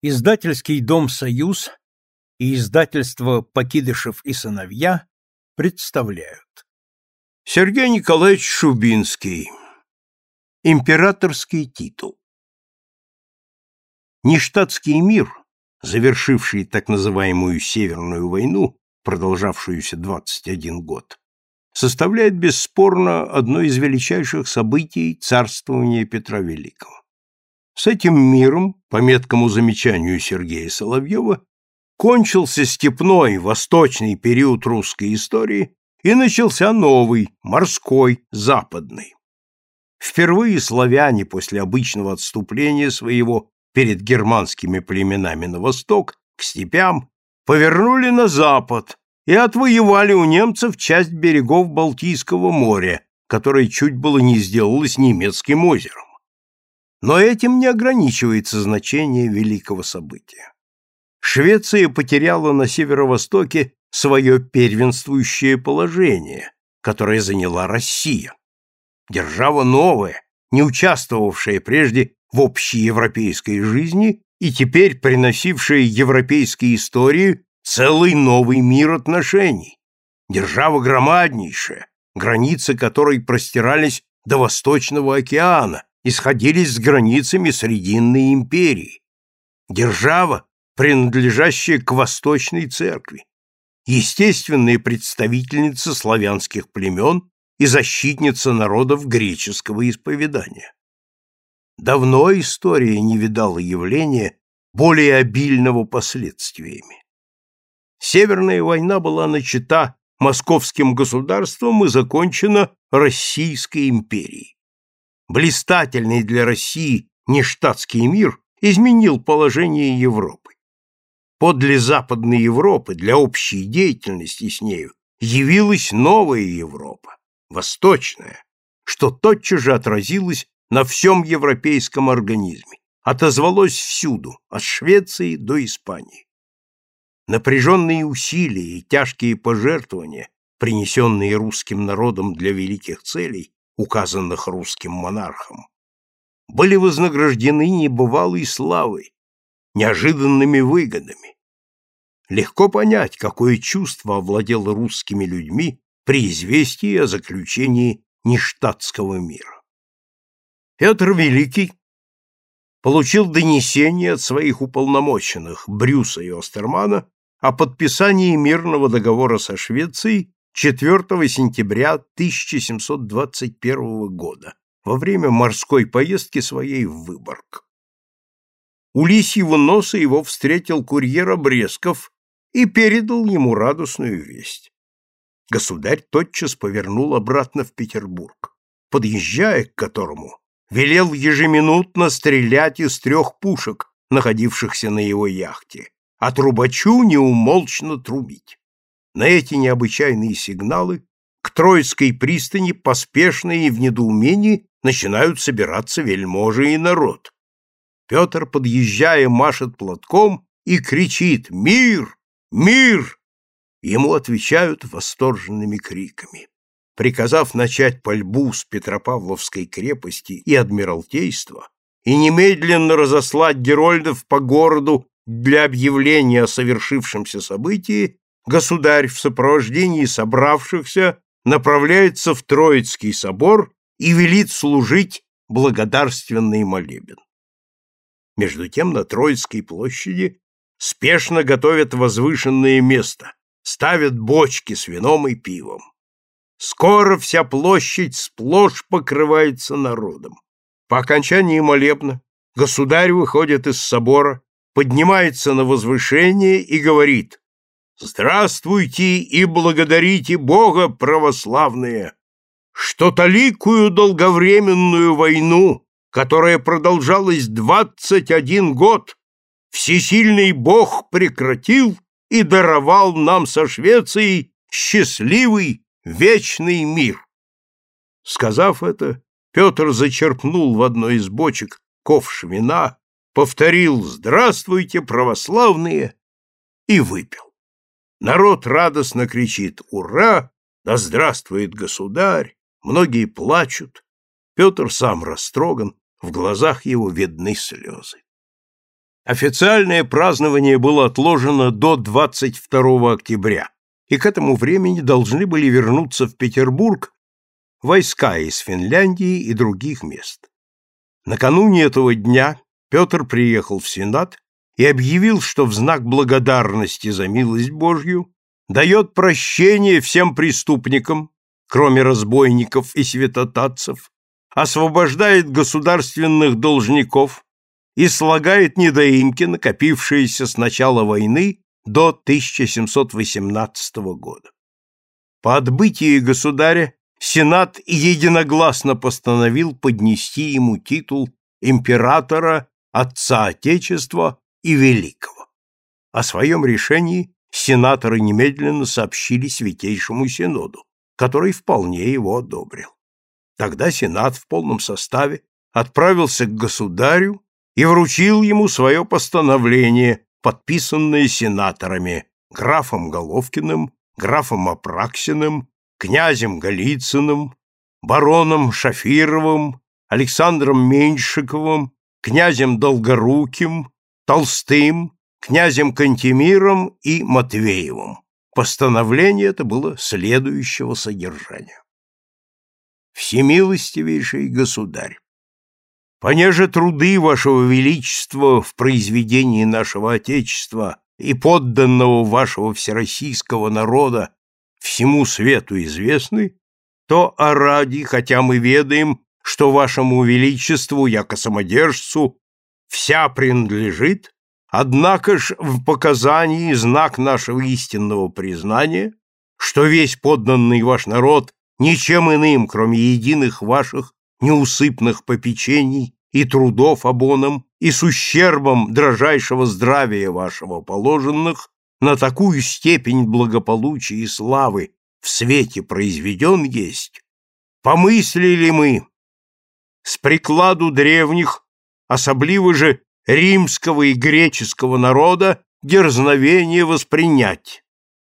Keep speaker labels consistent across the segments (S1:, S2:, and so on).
S1: Издательский дом «Союз» и издательство «Покидышев и сыновья» представляют.
S2: Сергей Николаевич Шубинский. Императорский титул. Нештатский мир, завершивший так называемую Северную войну, продолжавшуюся 21 год, составляет бесспорно одно из величайших событий царствования Петра Великого. С этим миром, по меткому замечанию Сергея Соловьева, кончился степной восточный период русской истории и начался новый, морской, западный. Впервые славяне после обычного отступления своего перед германскими племенами на восток, к степям, повернули на запад и отвоевали у немцев часть берегов Балтийского моря, которое чуть было не сделалось немецким озером. Но этим не ограничивается значение великого события. Швеция потеряла на северо-востоке свое первенствующее положение, которое заняла Россия. Держава новая, не участвовавшая прежде в общей европейской жизни и теперь приносившая европейской истории целый новый мир отношений. Держава громаднейшая, границы которой простирались до Восточного океана, и сходились с границами Срединной империи. Держава, принадлежащая к Восточной церкви, естественная представительница славянских племен и защитница народов греческого исповедания. Давно история не видала явления более обильного последствиями. Северная война была начата московским государством и закончена Российской империей блистательный для России нештатский мир изменил положение Европы. Подле Западной Европы для общей деятельности с нею явилась новая Европа, восточная, что тотчас же отразилось на всем европейском организме, отозвалось всюду, от Швеции до Испании. Напряженные усилия и тяжкие пожертвования, принесенные русским народом для великих целей, указанных русским монархом, были вознаграждены небывалой славой, неожиданными выгодами. Легко понять, какое чувство овладело русскими людьми при известии о заключении нештатского мира. Петр Великий получил донесение от своих уполномоченных Брюса и Остермана о подписании мирного договора со Швецией 4 сентября 1721 года во время морской поездки своей в Выборг. У лисьего носа его встретил курьер Обрезков и передал ему радостную весть. Государь тотчас повернул обратно в Петербург, подъезжая к которому велел ежеминутно стрелять из трех пушек, находившихся на его яхте, а трубачу неумолчно трубить. На эти необычайные сигналы к Троицкой пристани поспешно и в недоумении начинают собираться вельможи и народ. Петр, подъезжая, машет платком и кричит «Мир! Мир!» Ему отвечают восторженными криками. Приказав начать пальбу с Петропавловской крепости и Адмиралтейства и немедленно разослать герольдов по городу для объявления о совершившемся событии, государь в сопровождении собравшихся направляется в Троицкий собор и велит служить благодарственный молебен. Между тем на Троицкой площади спешно готовят возвышенное место, ставят бочки с вином и пивом. Скоро вся площадь сплошь покрывается народом. По окончании молебна государь выходит из собора, поднимается на возвышение и говорит Здравствуйте и благодарите Бога, православные, что таликую долговременную войну, которая продолжалась двадцать один год, всесильный Бог прекратил и даровал нам со Швецией счастливый вечный мир. Сказав это, Петр зачерпнул в одной из бочек ковш вина, повторил «Здравствуйте, православные!» и выпил. Народ радостно кричит «Ура! Да здравствует государь!» Многие плачут. Петр сам растроган, в глазах его видны слезы. Официальное празднование было отложено до 22 октября, и к этому времени должны были вернуться в Петербург войска из Финляндии и других мест. Накануне этого дня Петр приехал в Сенат и объявил, что в знак благодарности за милость Божью дает прощение всем преступникам, кроме разбойников и святотатцев, освобождает государственных должников и слагает недоимки, накопившиеся с начала войны до 1718 года. По отбытии государя Сенат единогласно постановил поднести ему титул императора, отца Отечества и Великого. О своем решении сенаторы немедленно сообщили Святейшему Синоду, который вполне его одобрил. Тогда Сенат в полном составе отправился к государю и вручил ему свое постановление, подписанное сенаторами графом Головкиным, графом Апраксиным, князем Голицыным, бароном Шафировым, Александром Меньшиковым, князем Долгоруким, Толстым, князем Кантемиром и Матвеевым. Постановление это было следующего содержания. Всемилостивейший государь, понеже труды вашего величества в произведении нашего Отечества и подданного вашего всероссийского народа всему свету известны, то о ради, хотя мы ведаем, что вашему величеству, яко самодержцу, вся принадлежит, однако ж в показании знак нашего истинного признания, что весь подданный ваш народ ничем иным, кроме единых ваших неусыпных попечений и трудов обоном и с ущербом дрожайшего здравия вашего положенных, на такую степень благополучия и славы в свете произведен есть, помыслили мы с прикладу древних, особливо же римского и греческого народа, дерзновение воспринять.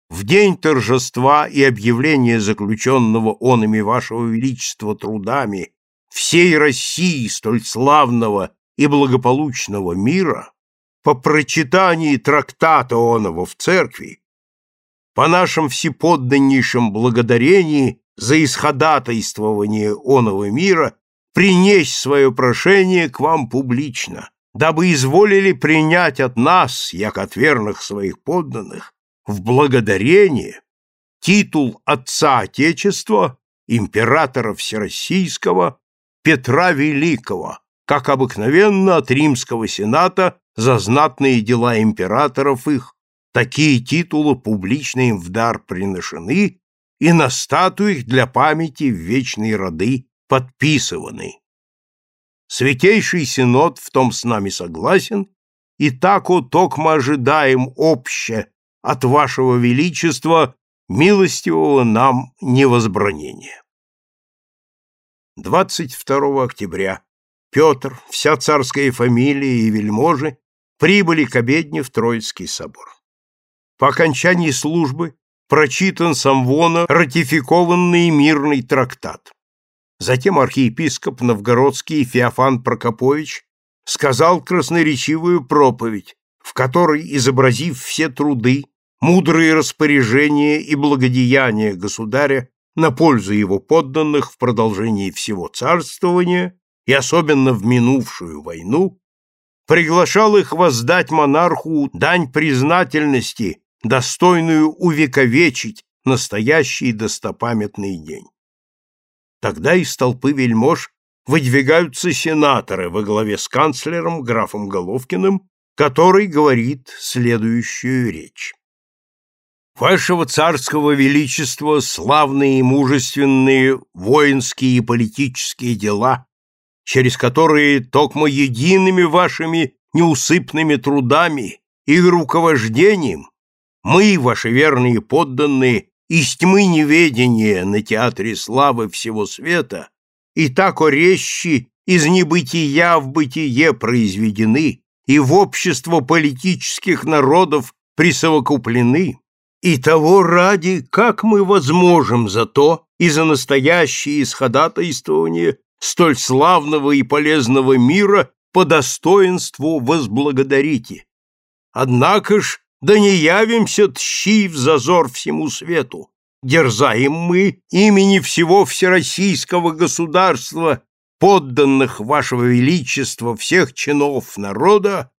S2: В день торжества и объявления заключенного онами вашего величества трудами всей России столь славного и благополучного мира по прочитании трактата оного в церкви, по нашим всеподданнейшим благодарении за исходатайствование оного мира, принесть свое прошение к вам публично, дабы изволили принять от нас, як от верных своих подданных, в благодарение титул Отца Отечества, императора Всероссийского, Петра Великого, как обыкновенно от Римского Сената за знатные дела императоров их, такие титулы публично им в дар приношены и на статуях для памяти в вечные роды подписываны. Святейший Синод в том с нами согласен, и так о токмо ожидаем обще от вашего величества милостивого нам невозбранения. 22 октября Петр, вся царская фамилия и вельможи прибыли к обедне в Троицкий собор. По окончании службы прочитан самвона ратификованный мирный трактат. Затем архиепископ новгородский Феофан Прокопович сказал красноречивую проповедь, в которой, изобразив все труды, мудрые распоряжения и благодеяния государя на пользу его подданных в продолжении всего царствования и особенно в минувшую войну, приглашал их воздать монарху дань признательности, достойную увековечить настоящий достопамятный день. Тогда из толпы вельмож выдвигаются сенаторы во главе с канцлером графом Головкиным, который говорит следующую речь. Вашего царского величества славные и мужественные воинские и политические дела через которые токмо едиными вашими неусыпными трудами и руковождением мы, ваши верные подданные, из тьмы неведения на театре славы всего света, и так орещи из небытия в бытие произведены и в общество политических народов присовокуплены, и того ради, как мы возможем за то и за настоящее исходатайствование столь славного и полезного мира по достоинству возблагодарите. Однако ж, да не явимся тщи в зазор всему свету. Дерзаем мы имени всего всероссийского государства, подданных вашего величества всех чинов народа,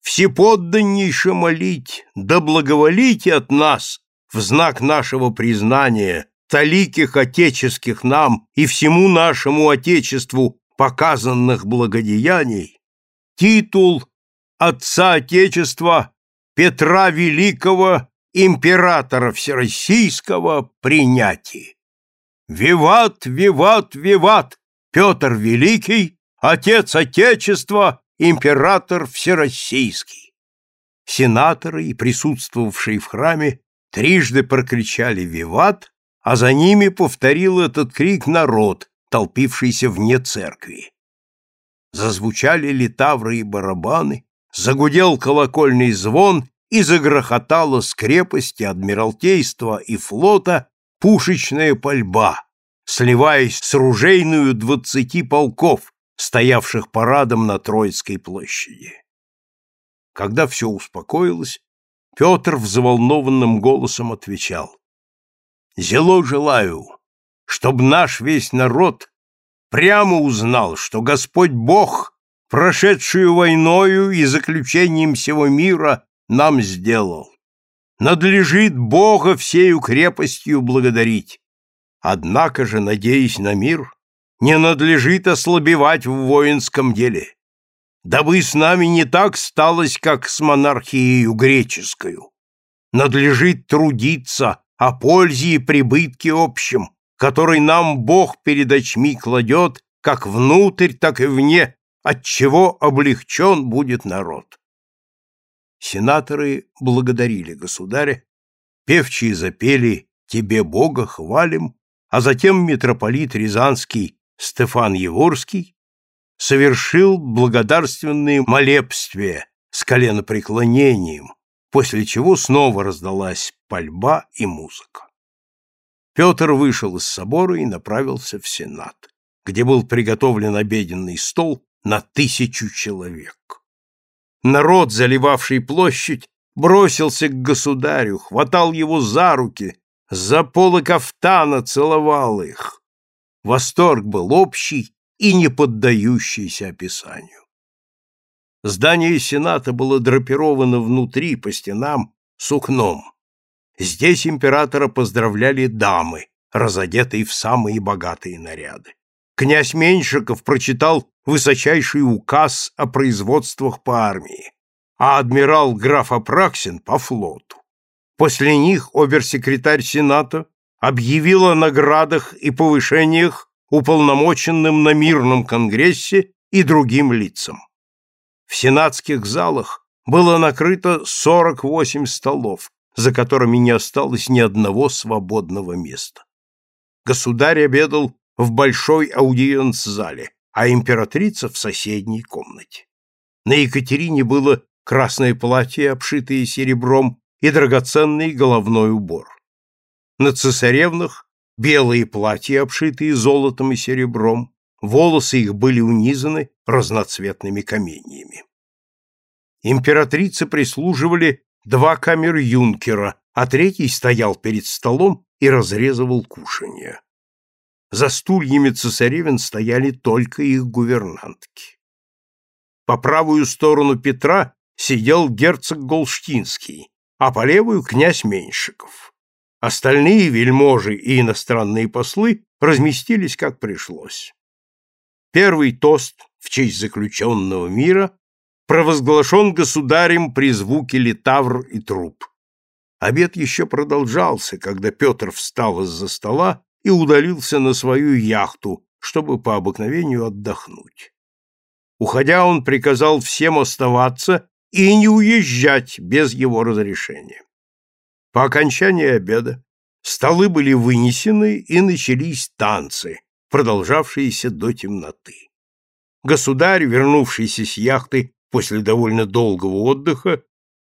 S2: всеподданнейше молить, да благоволите от нас в знак нашего признания, таликих отеческих нам и всему нашему отечеству показанных благодеяний, титул Отца Отечества Петра Великого, императора Всероссийского, принятии. Виват, виват, виват! Петр Великий, Отец Отечества, император Всероссийский. Сенаторы и присутствовавшие в храме трижды прокричали «Виват!», а за ними повторил этот крик народ, толпившийся вне церкви. Зазвучали литавры и барабаны, загудел колокольный звон и загрохотала с крепости, адмиралтейства и флота пушечная пальба, сливаясь с ружейную двадцати полков, стоявших парадом на Троицкой площади. Когда все успокоилось, Петр взволнованным голосом отвечал. «Зело желаю, чтоб наш весь народ прямо узнал, что Господь Бог, прошедшую войною и заключением всего мира, нам сделал. Надлежит Бога всею крепостью благодарить. Однако же, надеясь на мир, не надлежит ослабевать в воинском деле дабы с нами не так сталось, как с монархией греческую. Надлежит трудиться о пользе и прибытке общем, который нам Бог перед очми кладет, как внутрь, так и вне, от чего облегчен будет народ. Сенаторы благодарили государя, певчие запели «Тебе, Бога, хвалим», а затем митрополит Рязанский Стефан Еворский совершил благодарственные молебствия с коленопреклонением, после чего снова раздалась пальба и музыка. Петр вышел из собора и направился в Сенат, где был приготовлен обеденный стол на тысячу человек. Народ, заливавший площадь, бросился к государю, хватал его за руки, за полы кафтана целовал их. Восторг был общий и не поддающийся описанию. Здание Сената было драпировано внутри по стенам сукном. Здесь императора поздравляли дамы, разодетые в самые богатые наряды. Князь Меньшиков прочитал высочайший указ о производствах по армии, а адмирал граф Апраксин по флоту. После них обер-секретарь Сената объявил о наградах и повышениях уполномоченным на мирном конгрессе и другим лицам. В сенатских залах было накрыто 48 столов, за которыми не осталось ни одного свободного места. Государь обедал в большой аудиенц-зале, а императрица в соседней комнате. На Екатерине было красное платье, обшитое серебром, и драгоценный головной убор. На цесаревнах белые платья, обшитые золотом и серебром, волосы их были унизаны разноцветными каменьями. Императрице прислуживали два камер-юнкера, а третий стоял перед столом и разрезывал кушанье. За стульями цесаревин стояли только их гувернантки. По правую сторону Петра сидел герцог Голштинский, а по левую — князь Меньшиков. Остальные вельможи и иностранные послы разместились как пришлось. Первый тост в честь заключенного мира провозглашен государем при звуке литавр и труп. Обед еще продолжался, когда Петр встал из-за стола и удалился на свою яхту, чтобы по обыкновению отдохнуть. Уходя, он приказал всем оставаться и не уезжать без его разрешения. По окончании обеда столы были вынесены и начались танцы, продолжавшиеся до темноты. Государь, вернувшийся с яхты после довольно долгого отдыха,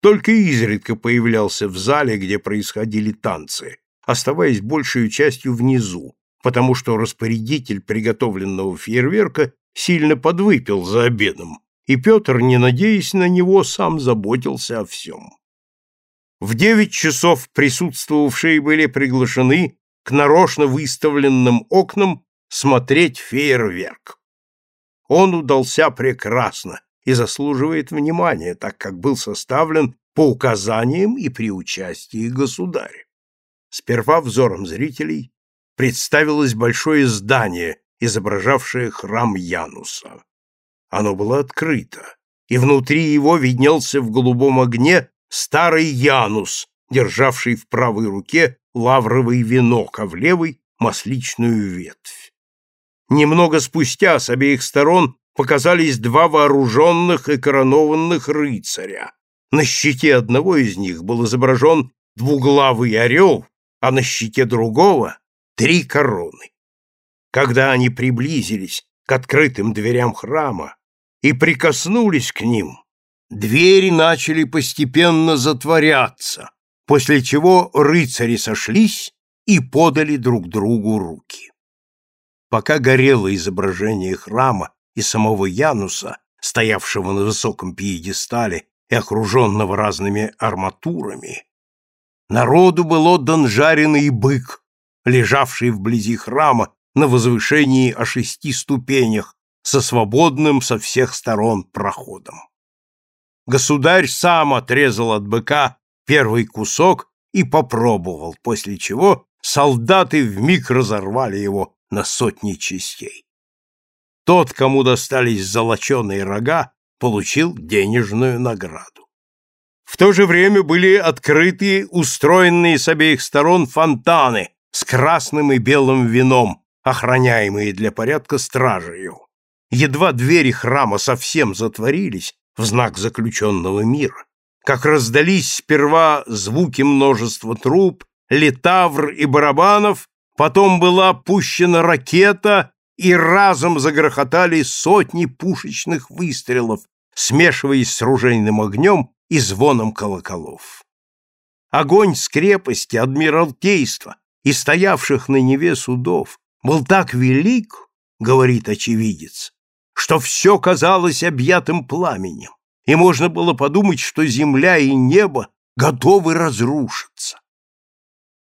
S2: только изредка появлялся в зале, где происходили танцы, оставаясь большей частью внизу, потому что распорядитель приготовленного фейерверка сильно подвыпил за обедом и Петр, не надеясь на него, сам заботился о всем. В девять часов присутствовавшие были приглашены к нарочно выставленным окнам смотреть фейерверк. Он удался прекрасно и заслуживает внимания, так как был составлен по указаниям и при участии государя. Сперва взором зрителей представилось большое здание, изображавшее храм Януса. Оно было открыто, и внутри его виднелся в голубом огне старый Янус, державший в правой руке лавровый венок, а в левой — масличную ветвь. Немного спустя с обеих сторон показались два вооруженных и коронованных рыцаря. На щите одного из них был изображен двуглавый орел, а на щите другого — три короны. Когда они приблизились к открытым дверям храма и прикоснулись к ним, двери начали постепенно затворяться, после чего рыцари сошлись и подали друг другу руки. Пока горело изображение храма и самого Януса, стоявшего на высоком пьедестале и окруженного разными арматурами, народу был отдан жареный бык, лежавший вблизи храма на возвышении о шести ступенях со свободным со всех сторон проходом. Государь сам отрезал от быка первый кусок и попробовал, после чего солдаты вмиг разорвали его на сотни частей. Тот, кому достались золоченые рога, получил денежную награду. В то же время были открыты устроенные с обеих сторон фонтаны с красным и белым вином, охраняемые для порядка стражею. Едва двери храма совсем затворились в знак заключенного мира, как раздались сперва звуки множества труб, литавр и барабанов, потом была пущена ракета и разом загрохотали сотни пушечных выстрелов, смешиваясь с ружейным огнем и звоном колоколов. Огонь с крепости, адмиралтейства и стоявших на Неве судов был так велик, говорит очевидец, что все казалось объятым пламенем, и можно было подумать, что земля и небо готовы разрушиться.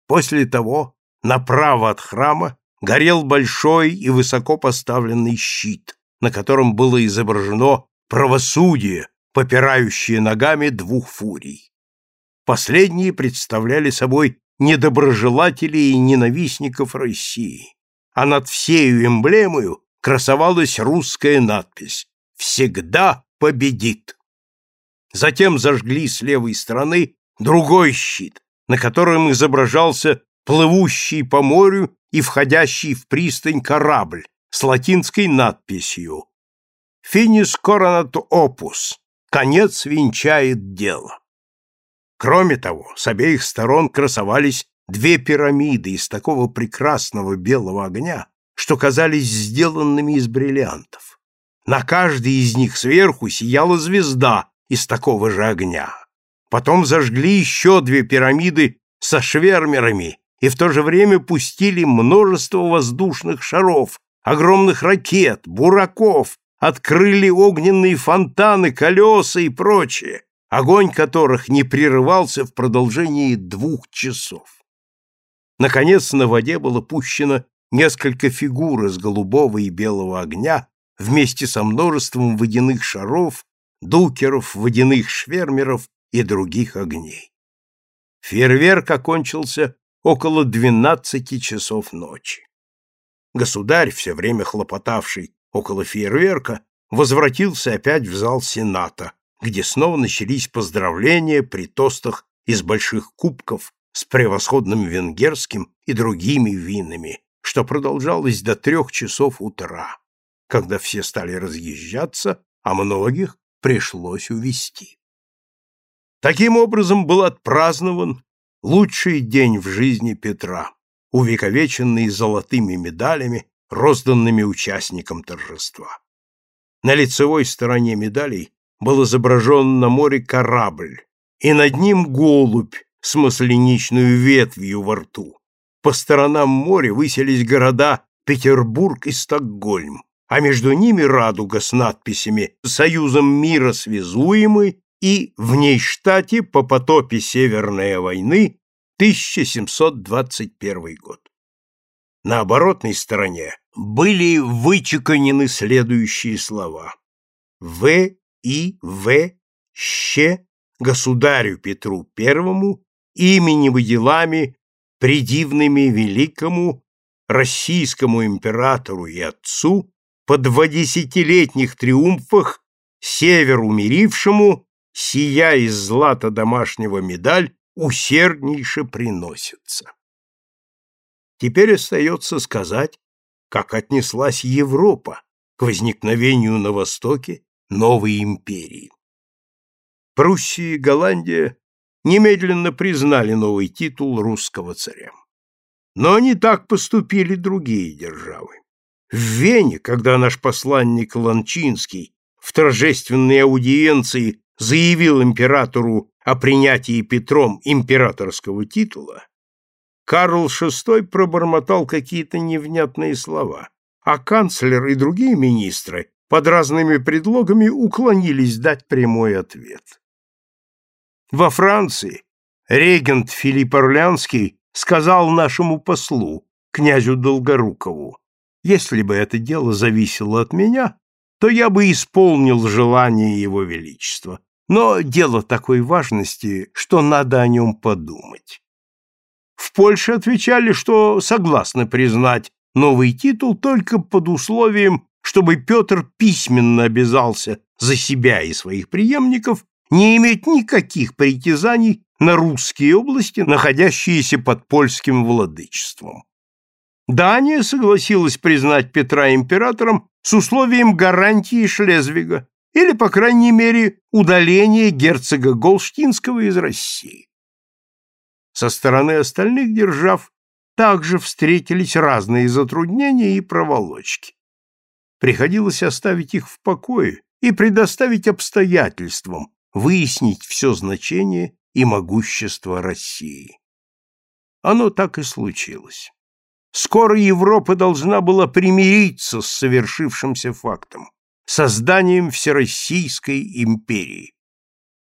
S2: После того направо от храма горел большой и высоко поставленный щит, на котором было изображено правосудие, попирающее ногами двух фурий. Последние представляли собой недоброжелателей и ненавистников России, а над всею эмблемою красовалась русская надпись «Всегда победит». Затем зажгли с левой стороны другой щит, на котором изображался плывущий по морю и входящий в пристань корабль с латинской надписью «Finis coronat opus» — «Конец венчает дело». Кроме того, с обеих сторон красовались две пирамиды из такого прекрасного белого огня, что казались сделанными из бриллиантов. На каждой из них сверху сияла звезда из такого же огня. Потом зажгли еще две пирамиды со швермерами и в то же время пустили множество воздушных шаров, огромных ракет, бураков, открыли огненные фонтаны, колеса и прочее, огонь которых не прерывался в продолжении двух часов. Наконец на воде было пущено несколько фигур из голубого и белого огня вместе со множеством водяных шаров, дукеров, водяных швермеров и других огней. Фейерверк окончился около двенадцати часов ночи. Государь, все время хлопотавший около фейерверка, возвратился опять в зал Сената, где снова начались поздравления при тостах из больших кубков с превосходным венгерским и другими винами, что продолжалось до трех часов утра, когда все стали разъезжаться, а многих пришлось увести. Таким образом был отпразднован лучший день в жизни Петра, увековеченный золотыми медалями, розданными участникам торжества. На лицевой стороне медалей был изображен на море корабль, и над ним голубь с масленичной ветвью во рту. По сторонам моря высились города Петербург и Стокгольм, а между ними радуга с надписями «Союзом мира связуемы» и «В ней штате по потопе Северной войны 1721 год». На оборотной стороне были вычеканены следующие слова. В. И. В. Щ. Государю Петру Первому именем и делами предивными великому российскому императору и отцу по двадцатилетних триумфах север умирившему, сия из злата домашнего медаль, усерднейше приносится. Теперь остается сказать, как отнеслась Европа к возникновению на Востоке новой империи. Пруссия и Голландия немедленно признали новый титул русского царя. Но не так поступили другие державы. В Вене, когда наш посланник Ланчинский в торжественной аудиенции заявил императору о принятии Петром императорского титула, Карл VI пробормотал какие-то невнятные слова, а канцлер и другие министры под разными предлогами уклонились дать прямой ответ. Во Франции регент Филипп Орлянский сказал нашему послу, князю Долгорукову, «Если бы это дело зависело от меня, то я бы исполнил желание его величества. Но дело такой важности, что надо о нем подумать». В Польше отвечали, что согласны признать новый титул только под условием, чтобы Петр письменно обязался за себя и своих преемников не иметь никаких притязаний на русские области, находящиеся под польским владычеством. Дания согласилась признать Петра императором с условием гарантии Шлезвига или, по крайней мере, удаления герцога Голштинского из России. Со стороны остальных держав также встретились разные затруднения и проволочки. Приходилось оставить их в покое и предоставить обстоятельствам, выяснить все значение и могущество России. Оно так и случилось. Скоро Европа должна была примириться с совершившимся фактом – созданием Всероссийской империи.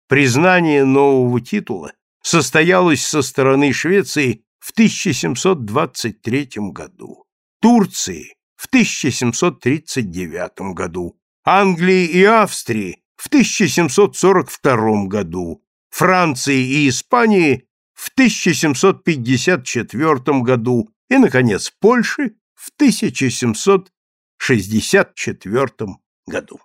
S2: Признание нового титула состоялось со стороны Швеции в 1723 году, Турции в 1739 году, Англии и Австрии в 1742 году, Франции и Испании в 1754 году и, наконец, Польши в 1764 году.